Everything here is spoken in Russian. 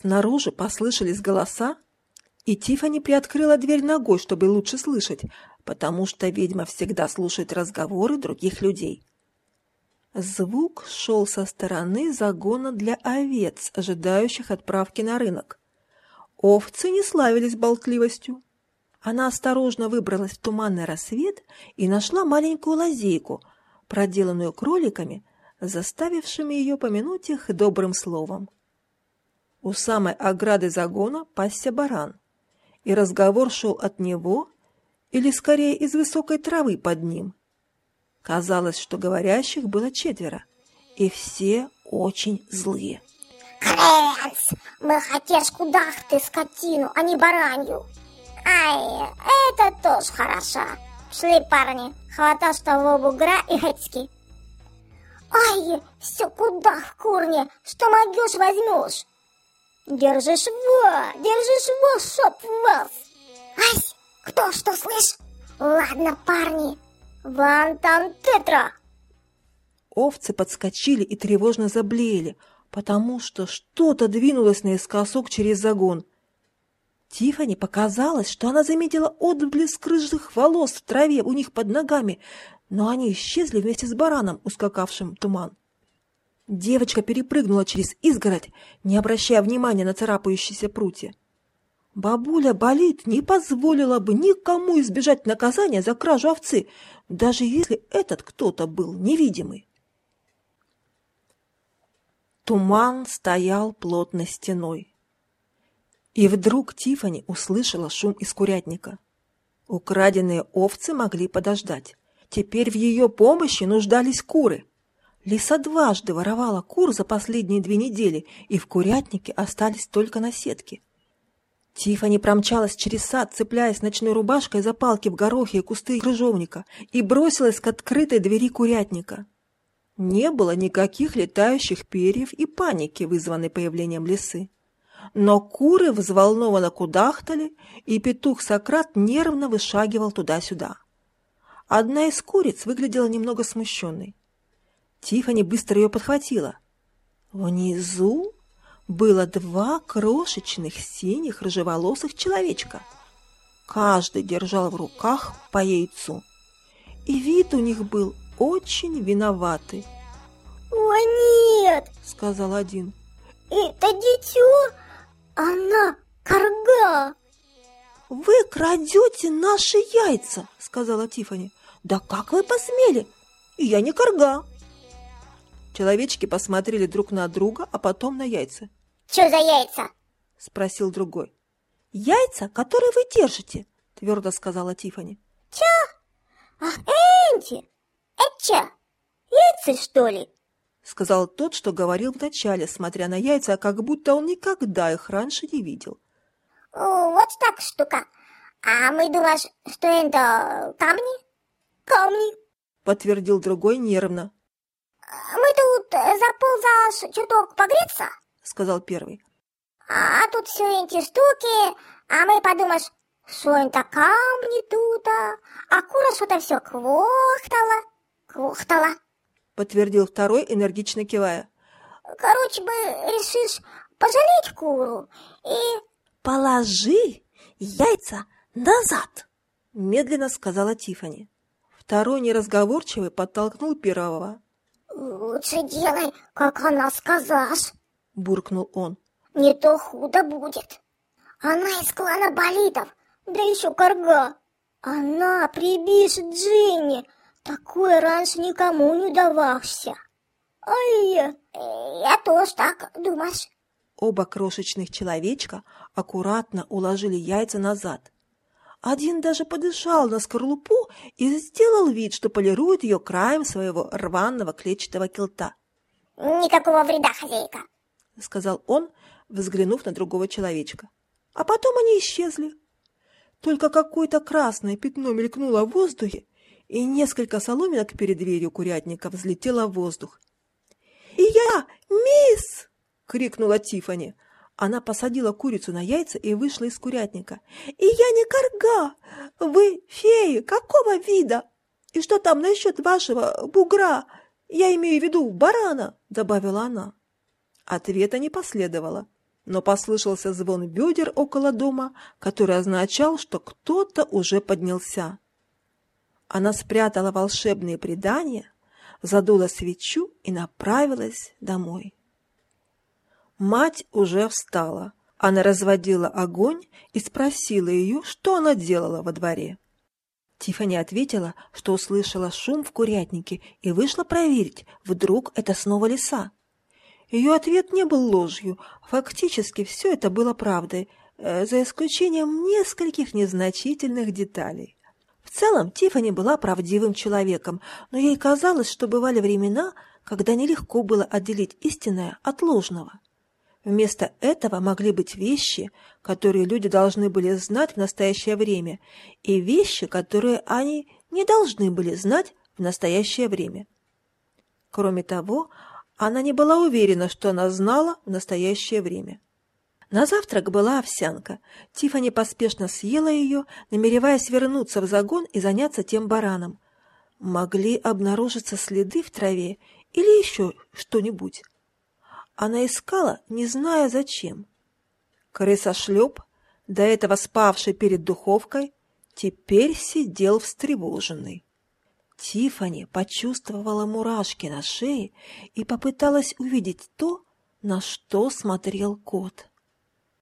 Снаружи послышались голоса, и Тифани приоткрыла дверь ногой, чтобы лучше слышать, потому что ведьма всегда слушает разговоры других людей. Звук шел со стороны загона для овец, ожидающих отправки на рынок. Овцы не славились болтливостью. Она осторожно выбралась в туманный рассвет и нашла маленькую лазейку, проделанную кроликами, заставившими ее помянуть их добрым словом. У самой ограды загона пасся баран, и разговор шел от него или, скорее, из высокой травы под ним. Казалось, что говорящих было четверо, и все очень злые. Крэнс, мы хотишь кудах ты скотину, а не баранью. Ай, это тоже хорошо. Шли парни, хвата что бугра и гацки. Ай, все куда в курне, что могешь возьмешь. Держишь во, держишь во, шоп вас. Ась, кто что слышь? Ладно, парни, вон там тетра. Овцы подскочили и тревожно заблеяли, потому что что-то двинулось наискосок через загон. Тифани показалось, что она заметила отблеск рыжих волос в траве у них под ногами, но они исчезли вместе с бараном, ускакавшим в туман. Девочка перепрыгнула через изгородь, не обращая внимания на царапающиеся прутья. Бабуля болит не позволила бы никому избежать наказания за кражу овцы, даже если этот кто-то был невидимый. Туман стоял плотной стеной. И вдруг Тифани услышала шум из курятника. Украденные овцы могли подождать. Теперь в ее помощи нуждались куры. Лиса дважды воровала кур за последние две недели, и в курятнике остались только наседки. Тифани промчалась через сад, цепляясь ночной рубашкой за палки в горохе и кусты крыжовника, и бросилась к открытой двери курятника. Не было никаких летающих перьев и паники, вызванной появлением лисы. Но куры взволнованно кудахтали, и петух Сократ нервно вышагивал туда-сюда. Одна из куриц выглядела немного смущенной. Тифани быстро ее подхватила. Внизу было два крошечных синих рыжеволосых человечка. Каждый держал в руках по яйцу. И вид у них был очень виноватый. «О, нет!» — сказал один. «Это дитё! Она корга!» «Вы крадете наши яйца!» — сказала Тифани. «Да как вы посмели? Я не корга!» Человечки посмотрели друг на друга, а потом на яйца. «Чё за яйца?» — спросил другой. «Яйца, которые вы держите!» — твердо сказала Тифани. «Чё? Ах, Энди! Это чё, яйца, что ли?» — сказал тот, что говорил вначале, смотря на яйца, как будто он никогда их раньше не видел. О, «Вот так штука. А мы думаешь, что это камни?» «Камни», — подтвердил другой нервно. «Мы тут заползаш чуток погреться», — сказал первый. «А тут все эти штуки, а мы подумаешь, что это камни тут, а, а кура что-то все квохтала, квохтала», — подтвердил второй, энергично кивая. «Короче бы решишь пожалеть куру и...» «Положи яйца назад!» — медленно сказала Тифани. Второй неразговорчивый подтолкнул первого. «Лучше делай, как она сказашь», — буркнул он. «Не то худо будет. Она из клана болитов, да еще корга. Она прибишь Джинни, такое раньше никому не давался. Ай, я тоже так думаешь». Оба крошечных человечка аккуратно уложили яйца назад. Один даже подышал на скорлупу и сделал вид, что полирует ее краем своего рваного клетчатого килта. «Никакого вреда, хозяйка!» — сказал он, взглянув на другого человечка. А потом они исчезли. Только какое-то красное пятно мелькнуло в воздухе, и несколько соломинок перед дверью курятника взлетело в воздух. «И я, мисс!» — крикнула Тифани. Она посадила курицу на яйца и вышла из курятника. «И я не корга! Вы феи какого вида? И что там насчет вашего бугра? Я имею в виду барана!» — добавила она. Ответа не последовало. но послышался звон бедер около дома, который означал, что кто-то уже поднялся. Она спрятала волшебные предания, задула свечу и направилась домой. Мать уже встала. Она разводила огонь и спросила ее, что она делала во дворе. Тиффани ответила, что услышала шум в курятнике и вышла проверить, вдруг это снова лиса. Ее ответ не был ложью, фактически все это было правдой, э, за исключением нескольких незначительных деталей. В целом Тиффани была правдивым человеком, но ей казалось, что бывали времена, когда нелегко было отделить истинное от ложного. Вместо этого могли быть вещи, которые люди должны были знать в настоящее время, и вещи, которые они не должны были знать в настоящее время. Кроме того, она не была уверена, что она знала в настоящее время. На завтрак была овсянка. Тифани поспешно съела ее, намереваясь вернуться в загон и заняться тем бараном. Могли обнаружиться следы в траве или еще что-нибудь. Она искала, не зная зачем. Крысошлеп, до этого спавший перед духовкой, теперь сидел встревоженный. Тифани почувствовала мурашки на шее и попыталась увидеть то, на что смотрел кот.